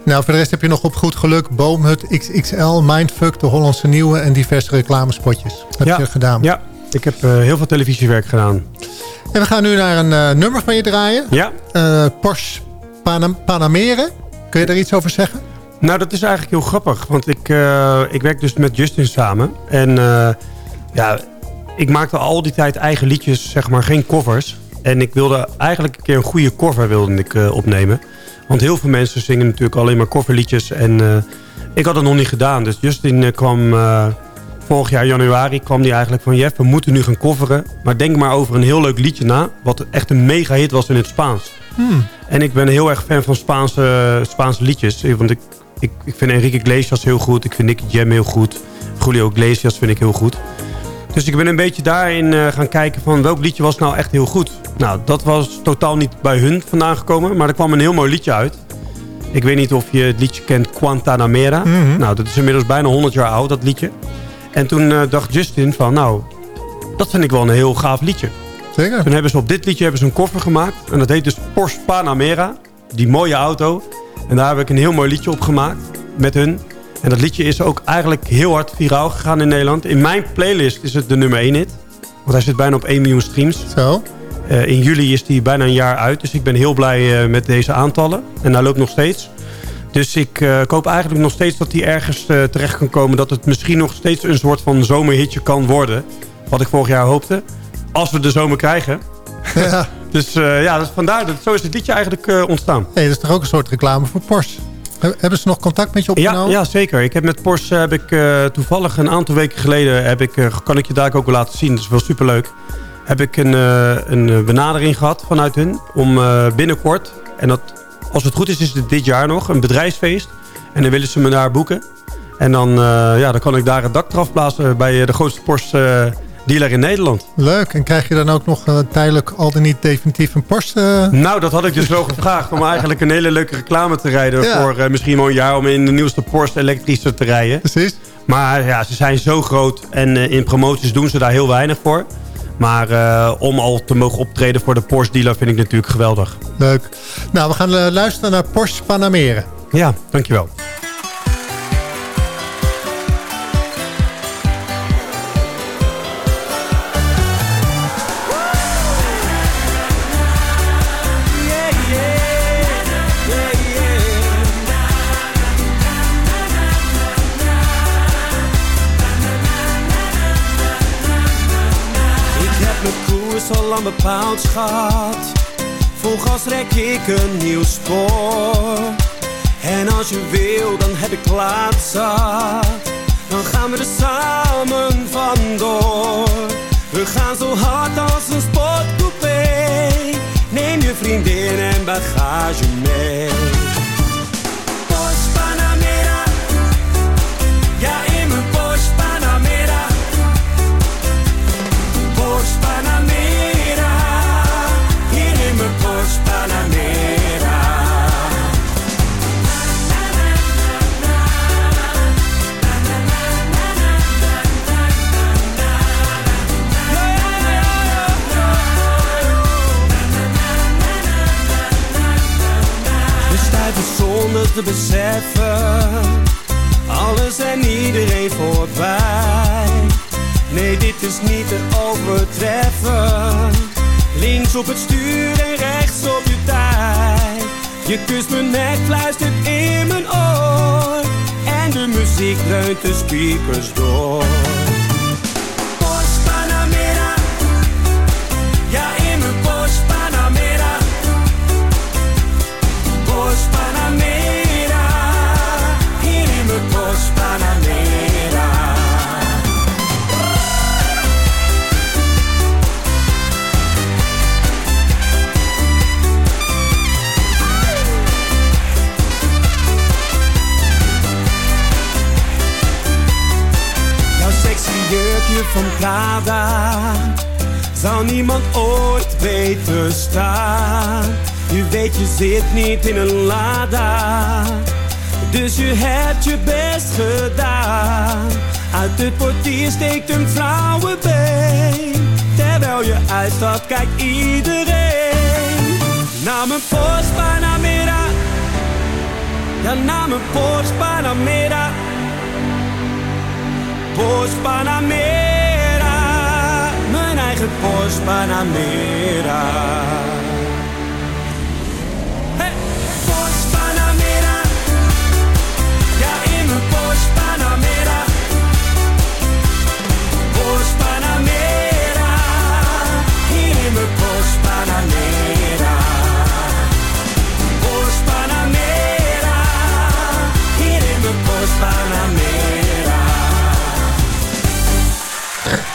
Nou, voor de rest heb je nog op goed geluk Boomhut XXL, Mindfuck, de Hollandse Nieuwe en diverse reclamespotjes. Heb ja, je gedaan? Ja, ik heb uh, heel veel televisiewerk gedaan. En we gaan nu naar een uh, nummer van je draaien. Ja. Uh, Porsche Panam Panamera. Kun je daar iets over zeggen? Nou, dat is eigenlijk heel grappig. Want ik, ik werk dus met Justin samen. En ja, ik maakte al die tijd eigen liedjes, zeg maar, geen covers. En ik wilde eigenlijk een keer een goede cover wilde ik, opnemen. Want heel veel mensen zingen natuurlijk alleen maar coverliedjes. En uh, ik had het nog niet gedaan. Dus Justin uh, kwam vorig jaar januari kwam die eigenlijk van... Jeff, we moeten nu gaan coveren. Maar denk maar over een heel leuk liedje na. Wat echt een mega hit was in het Spaans. Hmm. En ik ben heel erg fan van Spaanse, Spaanse liedjes. Want ik, ik, ik vind Enrique Iglesias heel goed. Ik vind Nicky Jam heel goed. Julio Iglesias vind ik heel goed. Dus ik ben een beetje daarin uh, gaan kijken van welk liedje was nou echt heel goed. Nou, dat was totaal niet bij hun vandaan gekomen. Maar er kwam een heel mooi liedje uit. Ik weet niet of je het liedje kent, Guantanamera. Mm -hmm. Nou, dat is inmiddels bijna 100 jaar oud, dat liedje. En toen uh, dacht Justin van, nou, dat vind ik wel een heel gaaf liedje. Zeker. Toen hebben ze op dit liedje hebben ze een koffer gemaakt. En dat heet dus Porsche Panamera. Die mooie auto. En daar heb ik een heel mooi liedje op gemaakt met hun. En dat liedje is ook eigenlijk heel hard viraal gegaan in Nederland. In mijn playlist is het de nummer 1 hit. Want hij zit bijna op 1 miljoen streams. Zo. Uh, in juli is hij bijna een jaar uit. Dus ik ben heel blij uh, met deze aantallen. En hij loopt nog steeds. Dus ik uh, hoop eigenlijk nog steeds dat hij ergens terecht kan komen. Dat het misschien nog steeds een soort van zomerhitje kan worden. Wat ik vorig jaar hoopte. Als we de zomer krijgen. Ja. dus ja, dus vandaar. Dat, zo is het liedje eigenlijk ontstaan. Hey, dat is toch ook een soort reclame voor Porsche? Hebben ze nog contact met je opgenomen? Ja, ja zeker. Ik heb met Porsche heb ik uh, toevallig een aantal weken geleden... Heb ik, uh, kan ik je daar ook wel laten zien. Dat is wel superleuk. Heb ik een, uh, een benadering gehad vanuit hun. Om binnenkort, en dat, als het goed is, is het dit jaar nog, een bedrijfsfeest. En dan willen ze me daar boeken. En dan, ja, dan kan ik daar het dak eraf blazen bij de grootste Porsche dealer in Nederland. Leuk. En krijg je dan ook nog uh, tijdelijk al dan niet definitief een Porsche? Uh... Nou, dat had ik dus wel gevraagd. Om eigenlijk een hele leuke reclame te rijden. Ja. Voor uh, misschien wel een jaar om in de nieuwste Porsche elektrische te rijden. Precies. Maar ja, ze zijn zo groot. En in promoties doen ze daar heel weinig voor. Maar om al te mogen optreden voor de Porsche dealer vind ik natuurlijk geweldig. Leuk. Nou, we gaan luisteren naar Porsche Panamera. Ja, dankjewel. Bepaald, schat. Vol gas rek ik een nieuw spoor. En als je wil, dan heb ik laat. Dan gaan we er samen vandoor. We gaan zo hard als een sportcoupé. Neem je vriendin en bagage mee. Porsche Panamera. Ja, in mijn Porsche Panamera. Porsche Panamera. Zonder te beseffen. Alles en iedereen voorbij Nee, dit is niet te overtreffen. Links op het stuur en rechts op je tijd. Je kust mijn nek, fluistert in mijn oor. En de muziek dreunt de speakers door van Prada Zou niemand ooit beter staan Je weet je zit niet in een Lada Dus je hebt je best gedaan Uit het portier steekt een vrouwenbeen stad kijkt iedereen naar mijn Porsche Panamera. Ja, naar mijn Porsche Panamera. Porsche Panamera. Mijn eigen Porsche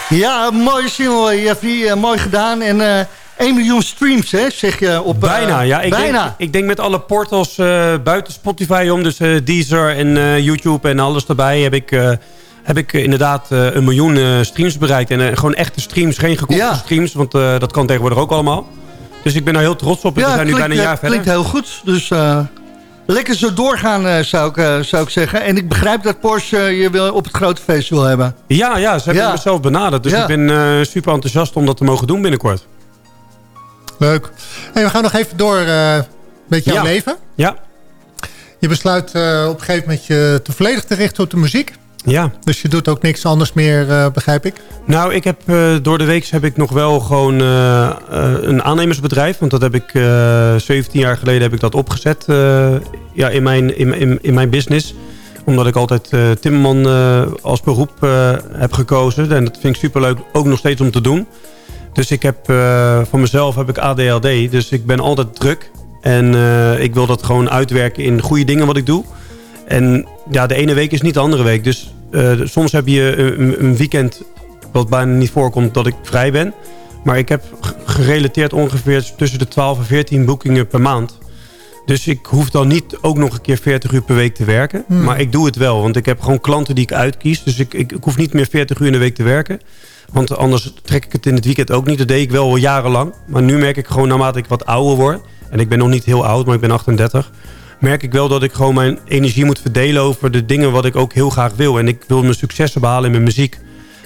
Ja, mooie single, Jeffrey. eh, mooi gedaan. En eh 1 miljoen streams, hè, zeg je op... eh, Bijna, ja. Ik bijna. Denk, ik denk met alle portals eh, buiten Spotify om, dus eh, Deezer en eh, YouTube en alles erbij, heb ik, eh, heb ik eh, inderdaad eh, een miljoen eh, streams bereikt. En eh, gewoon echte streams, geen gekochte streams, want eh, dat kan tegenwoordig ook allemaal. Dus ik ben daar heel trots op. en we zijn nu klinkt, bijna een jaar eh, verder. klinkt heel goed. Dus eh, lekker zo doorgaan, eh, zou, ik, eh, zou ik zeggen. En ik begrijp dat Porsche eh, je wil op het grote feest wil hebben. Ja, ja, ze hebben Ja. mezelf benaderd. Dus Ja. ik ben eh, super enthousiast om dat te mogen doen binnenkort. Leuk. Hey, we gaan nog even door eh met jouw Ja. leven. Ja. Je besluit eh, op een gegeven moment je te volledig te richten op de muziek. Ja. Dus je doet ook niks anders meer, eh, begrijp ik. Nou, ik heb eh, door de week heb ik nog wel gewoon eh, een aannemersbedrijf. Want dat heb ik eh 17 jaar geleden heb ik dat opgezet ja, in, mijn, in, in, in mijn business. Omdat ik altijd timmerman als beroep heb gekozen. En dat vind ik superleuk ook nog steeds om te doen. Dus ik heb voor mezelf heb ik ADHD. Dus ik ben altijd druk. En ik wil dat gewoon uitwerken in goede dingen wat ik doe. En ja, de ene week is niet de andere week. Dus soms heb je een, een weekend wat bijna niet voorkomt dat ik vrij ben. Maar ik heb gerelateerd ongeveer tussen de 12 en 14 boekingen per maand. Dus ik hoef dan niet ook nog een keer 40 uur per week te werken. Hmm. Maar ik doe het wel, want ik heb gewoon klanten die ik uitkies. Dus ik, ik, ik hoef niet meer 40 uur in de week te werken. Want anders trek ik het in het weekend ook niet. Dat deed ik wel al jarenlang. Maar nu merk ik gewoon naarmate ik wat ouder word... en ik ben nog niet heel oud, maar ik ben 38... merk ik wel dat ik gewoon mijn energie moet verdelen... over de dingen wat ik ook heel graag wil. En ik wil mijn successen behalen in mijn muziek.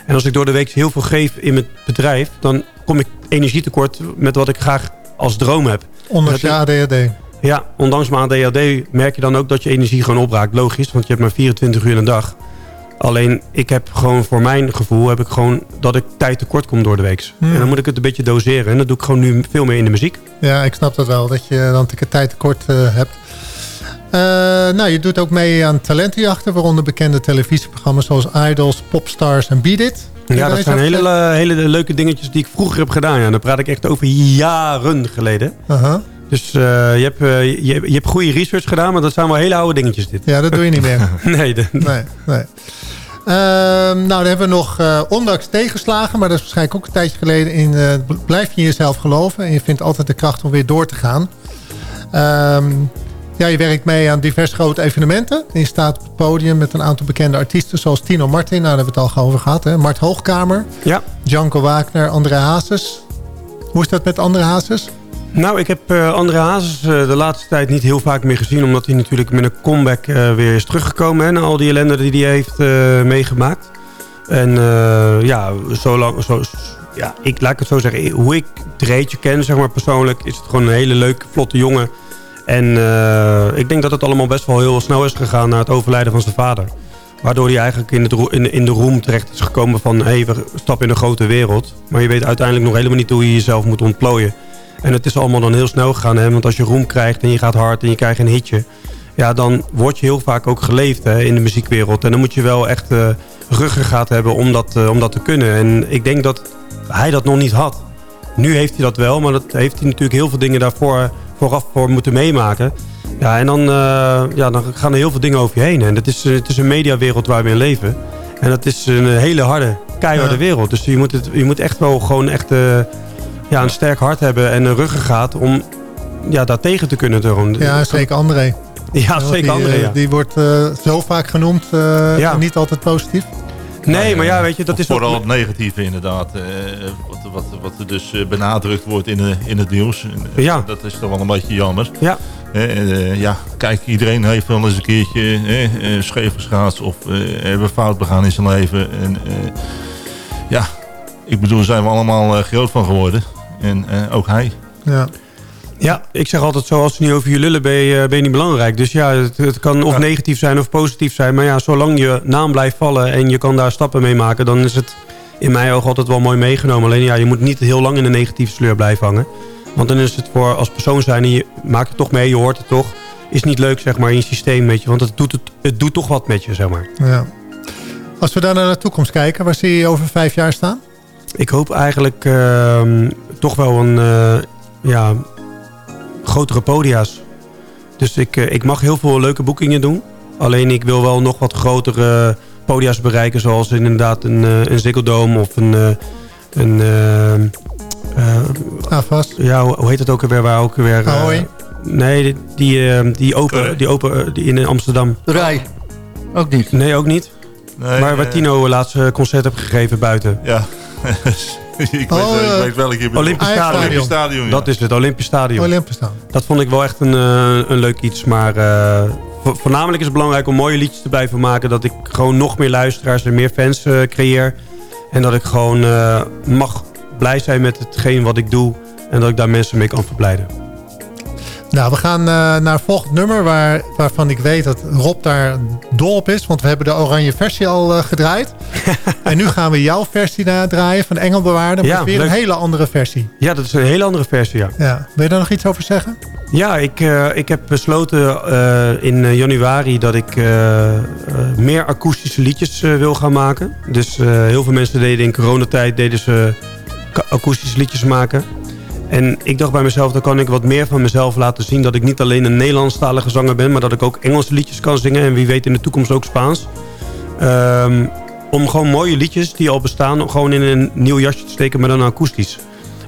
En als ik door de week heel veel geef in mijn bedrijf... dan kom ik energietekort met wat ik graag als droom heb. Ondanks je ADHD. ja, ondanks mijn ADHD merk je dan ook dat je energie gewoon opraakt. Logisch, want je hebt maar 24 uur in een dag. Alleen, ik heb gewoon voor mijn gevoel... heb ik gewoon dat ik tijd tekort kom door de week. Hmm. En dan moet ik het een beetje doseren. En dat doe ik gewoon nu veel meer in de muziek. Ja, ik snap dat wel. Dat je dan een tijd tekort eh, hebt. Eh, nou, je doet ook mee aan talentenjachten. Waaronder bekende televisieprogramma's zoals Idols, Popstars en Beat It. Ja, daar dat zijn hele, zeggen? hele leuke dingetjes die ik vroeger heb gedaan. Ja. Dan praat ik echt over jaren geleden. Dus eh, je, hebt, eh, je, je hebt goede research gedaan, maar dat zijn wel hele oude dingetjes dit. Ja, dat doe je niet meer. nee, de- Nee, nee. Ehm, nou, dan hebben we nog, eh, ondanks tegenslagen, maar dat is waarschijnlijk ook een tijdje geleden, in, eh, blijf je in jezelf geloven en je vindt altijd de kracht om weer door te gaan. Ehm, ja, je werkt mee aan diverse grote evenementen. En je staat op het podium met een aantal bekende artiesten, zoals Tino Martin, nou, daar hebben we het al over gehad, hè? Mart Hoogkamer, Ja. Janko Wagner, André Hazes. Hoe is dat met André Hazes? Nou, ik heb eh André Hazes eh, de laatste tijd niet heel vaak meer gezien. Omdat hij natuurlijk met een comeback eh, weer is teruggekomen. Hè, na al die ellende die hij heeft meegemaakt. En ja, zo lang, zo, ja, ik laat ik het zo zeggen. Hoe ik Dreetje ken, zeg maar persoonlijk, is het gewoon een hele leuke, vlotte jongen. En eh, ik denk dat het allemaal best wel heel snel is gegaan na het overlijden van zijn vader. Waardoor hij eigenlijk in, het in, in de roem terecht is gekomen van... hé, hey, in een grote wereld. Maar je weet uiteindelijk nog helemaal niet hoe je jezelf moet ontplooien. En het is allemaal dan heel snel gegaan. Hè? Want als je roem krijgt en je gaat hard en je krijgt een hitje... ja, dan word je heel vaak ook geleefd hè, in de muziekwereld. En dan moet je wel echt eh ruggengraat hebben om dat, eh, om dat te kunnen. En ik denk dat hij dat nog niet had. Nu heeft hij dat wel, maar dat heeft hij natuurlijk heel veel dingen daarvoor vooraf voor moeten meemaken. Ja, en dan, eh, ja, dan gaan er heel veel dingen over je heen. En het is, het is een mediawereld waar we in leven. En dat is een hele harde, keiharde Ja. wereld. Dus je moet, het, je moet echt wel gewoon echt, eh, ja, een sterk hart hebben en een ruggengraat om ja, daar tegen te kunnen doen. Ja, zeker André. Ja, zeker die, André, eh, ja. Die wordt zo vaak genoemd Ja. en niet altijd positief. Nee, maar ja, weet je, dat is Vooral het negatieve inderdaad. eh, wat, wat, wat er dus eh, benadrukt wordt in, de, in het nieuws. Eh, Ja. Dat is toch wel een beetje jammer. Ja. Ja, kijk, iedereen heeft wel eens een keertje eh, eh, scheef geschaatst of eh, hebben fout begaan in zijn leven. En, eh, ja, ik bedoel, daar zijn we allemaal eh, groot van geworden. En ook hij. Ja. Ja, ik zeg altijd zo, als ze niet over je lullen ben je, ben je niet belangrijk. Dus ja, het, het kan of negatief zijn of positief zijn. Maar ja, zolang je naam blijft vallen en je kan daar stappen mee maken... dan is het in mijn ogen altijd wel mooi meegenomen. Alleen ja, je moet niet heel lang in een negatieve sleur blijven hangen. Want dan is het voor als persoon zijn en je maakt het toch mee, je hoort het toch... is niet leuk zeg maar in je systeem, weet je. Want het doet, het, het doet toch wat met je, zeg maar. Ja. Als we dan naar de toekomst kijken, waar zie je over vijf jaar staan? Ik hoop eigenlijk ehm, toch wel een... Uh, ja, grotere podia's. Dus ik, eh, ik mag heel veel leuke boekingen doen. Alleen ik wil wel nog wat grotere podia's bereiken. Zoals inderdaad een, uh, een Ziggo of een... Uh, een uh, vast. Ja, hoe heet het ook alweer? Waar ook weer... Ahoy. nee, die, die open, die open die in Amsterdam. De Rij. Ook niet. Nee, ook niet. Nee, maar waar Tino laatste concert heeft gegeven buiten. Ja. ik, oh, weet, ik weet welke je Olympisch Stadion. Olympisch Stadion ja. Dat is het, Olympisch Stadion. Olympisch Stadion. Dat vond ik wel echt een, uh, een leuk iets. Maar uh, voornamelijk is het belangrijk om mooie liedjes te blijven maken. Dat ik gewoon nog meer luisteraars en meer fans uh, creëer. En dat ik gewoon mag blij zijn met hetgeen wat ik doe. En dat ik daar mensen mee kan verblijden. Nou, we gaan uh, naar het volgende nummer waar, waarvan ik weet dat Rob daar dol op is. Want we hebben de oranje versie al uh, gedraaid. en nu gaan we jouw versie draaien van Engelbewaarder. Maar ja, weer een hele andere versie. Ja, dat is een hele andere versie, ja. ja. Wil je daar nog iets over zeggen? Ja, ik, uh, ik heb besloten in januari dat ik meer akoestische liedjes wil gaan maken. Dus heel veel mensen deden in coronatijd deden ze akoestische liedjes maken. En ik dacht bij mezelf, dan kan ik wat meer van mezelf laten zien... dat ik niet alleen een Nederlandstalige zanger ben... maar dat ik ook Engelse liedjes kan zingen... en wie weet in de toekomst ook Spaans. Um, om gewoon mooie liedjes die al bestaan... gewoon in een nieuw jasje te steken, maar dan akoestisch.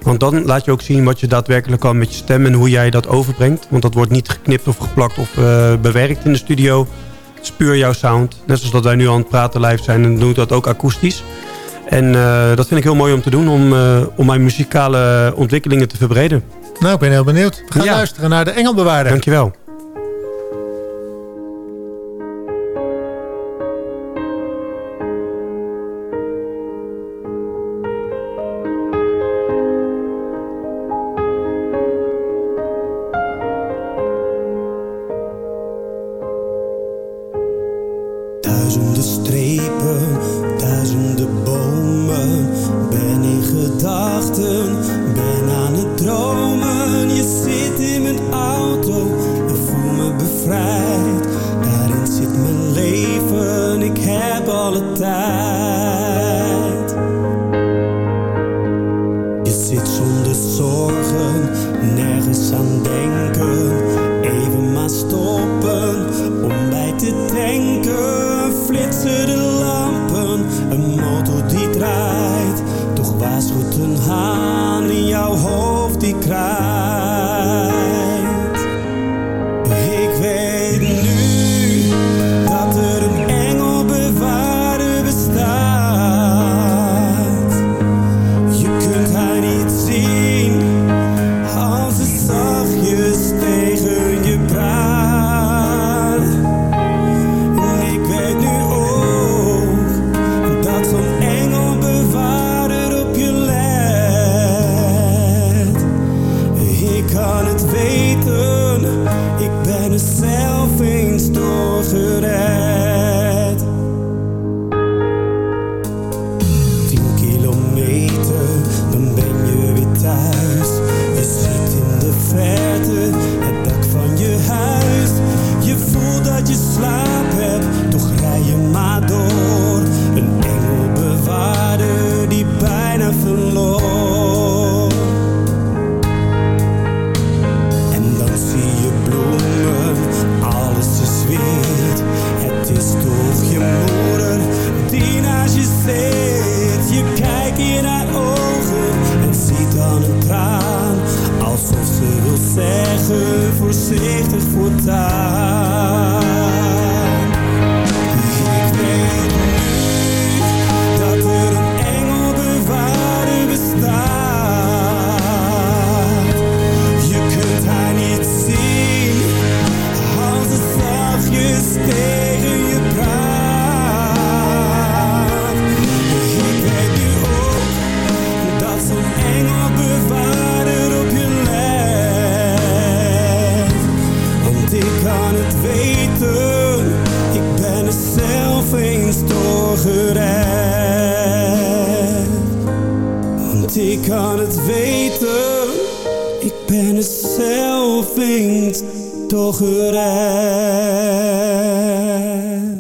Want dan laat je ook zien wat je daadwerkelijk kan met je stem... en hoe jij dat overbrengt. Want dat wordt niet geknipt of geplakt of uh, bewerkt in de studio. Het jouw sound. Net zoals dat wij nu aan het praten live zijn... en doen dat ook akoestisch. En uh, dat vind ik heel mooi om te doen, om, uh, om mijn muzikale ontwikkelingen te verbreden. Nou, ik ben heel benieuwd. We gaan ja. luisteren naar de Engelbewaarder. Dankjewel.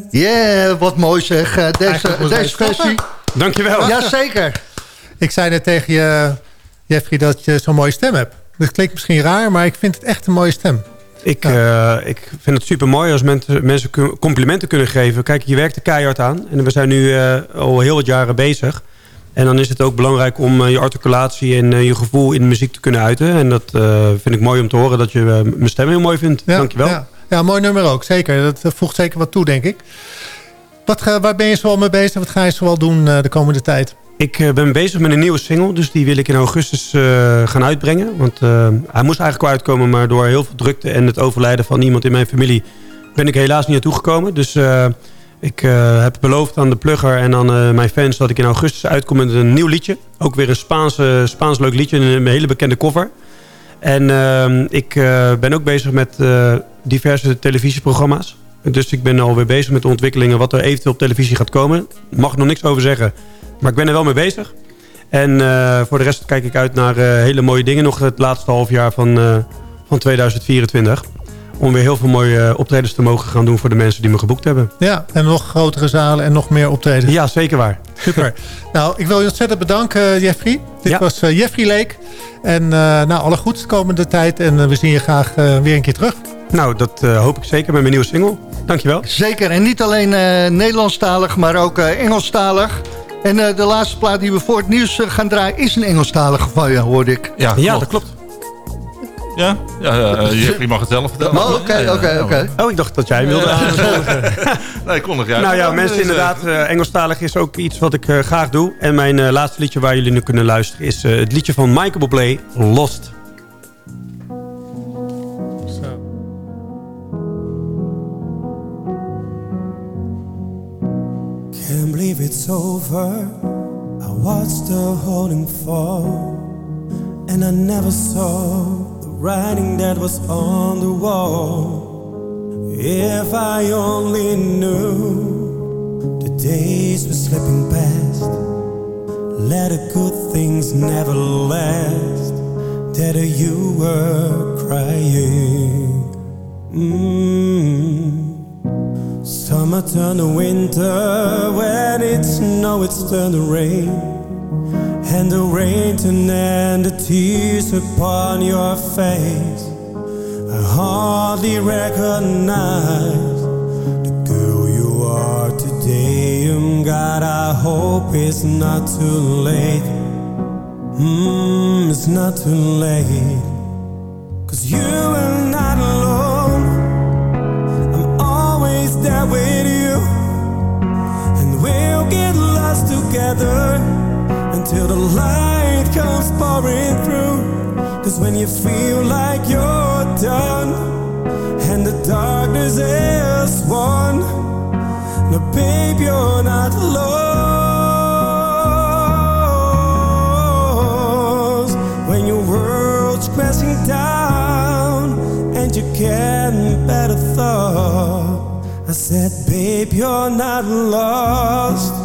Yeah, wat mooi zeg. eh, Deze, deze versie. Dankjewel. Jazeker. Ik zei net tegen je, Jeffrey, dat je zo'n mooie stem hebt. Dat klinkt misschien raar, maar ik vind het echt een mooie stem. Ik, eh, ik vind het super mooi als mensen, complimenten kunnen geven. Kijk, je werkt er keihard aan. En we zijn nu eh, al heel wat jaren bezig. En dan is het ook belangrijk om je articulatie en je gevoel in de muziek te kunnen uiten. En dat eh, vind ik mooi om te horen dat je mijn stem heel mooi vindt. Ja, Dankjewel. Ja, ja, mooi nummer ook, zeker. Dat voegt zeker wat toe, denk ik. Wat, waar ben je zoal mee bezig? Wat ga je zoal doen eh, de komende tijd? Ik eh, ben bezig met een nieuwe single. Dus die wil ik in augustus eh, gaan uitbrengen. Want hij moest eigenlijk wel uitkomen. Maar door heel veel drukte en het overlijden van iemand in mijn familie... ben ik helaas niet naartoe gekomen. Dus ik heb beloofd aan de plugger en aan mijn fans... dat ik in augustus uitkom met een nieuw liedje. Ook weer een Spaans, Spaans leuk liedje. Een hele bekende cover. En eh, ik eh, ben ook bezig met eh, diverse televisieprogramma's. Dus ik ben alweer bezig met de ontwikkelingen... wat er eventueel op televisie gaat komen. Mag nog niks over zeggen. Maar ik ben er wel mee bezig. En eh, voor de rest kijk ik uit naar hele mooie dingen. Nog het laatste half jaar van, van 2024. Om weer heel veel mooie eh, optredens te mogen gaan doen voor de mensen die me geboekt hebben. Ja, en nog grotere zalen en nog meer optreden. Ja, zeker waar. Super. nou, ik wil je ontzettend bedanken, Jeffrey. Dit Ja. was eh, Jeffrey Leek. En eh, nou, alle goeds de komende tijd. En eh, we zien je graag eh, weer een keer terug. Nou, dat eh, hoop ik zeker met mijn nieuwe single. Dankjewel. Zeker. En niet alleen eh, Nederlandstalig, maar ook eh, Engelstalig. En eh, de laatste plaat die we voor het nieuws eh, gaan draaien... is een Engelstalige van je, hoorde ik. Ja, Ja, klopt. dat klopt. Ja, ja eh, Jeffrey mag het zelf vertellen. Oh, oké, oké, oké. Oh, ik dacht dat jij wilde aankondigen. Nee, kon nog juist. Nou ja, mensen inderdaad, eh, Engelstalig is ook iets wat ik eh, graag doe. En mijn eh, laatste liedje waar jullie nu kunnen luisteren... is eh, het liedje van Michael Bublé, Lost. Can't believe it's over. I watched the holding fall, and I never saw writing that was on the wall. If I only knew the days were slipping past, let the good things never last. That you were crying. Mm. Summer turned to winter, when it snow it's turned to rain, and the rain and the tears upon your face. I hardly recognize the girl you are today. And God, I hope it's not too late. Mm, it's not too late. Cause you are not alone. I'm always there with you. And we'll get lost together until the light comes pouring through. Cause when you feel like you're done and the darkness is won, no, babe, you're not lost. When your world's crashing down and you can't the thought, I said, babe, you're not lost.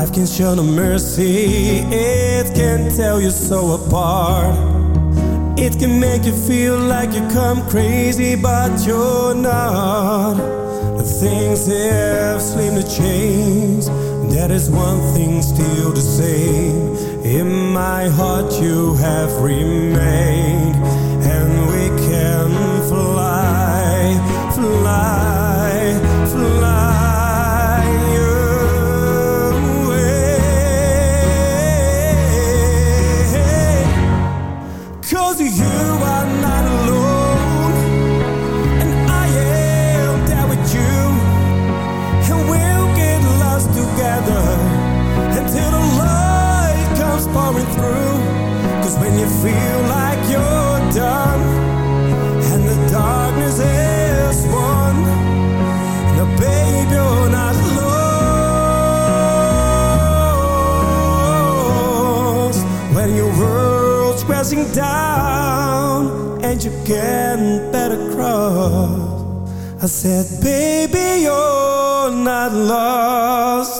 Life can show no mercy, it can tear you so apart. It can make you feel like you come crazy, but you're not. The things have seemed to change. There is one thing still the same. In my heart, you have remained, down, and you can't better cross. I said, baby, you're not lost.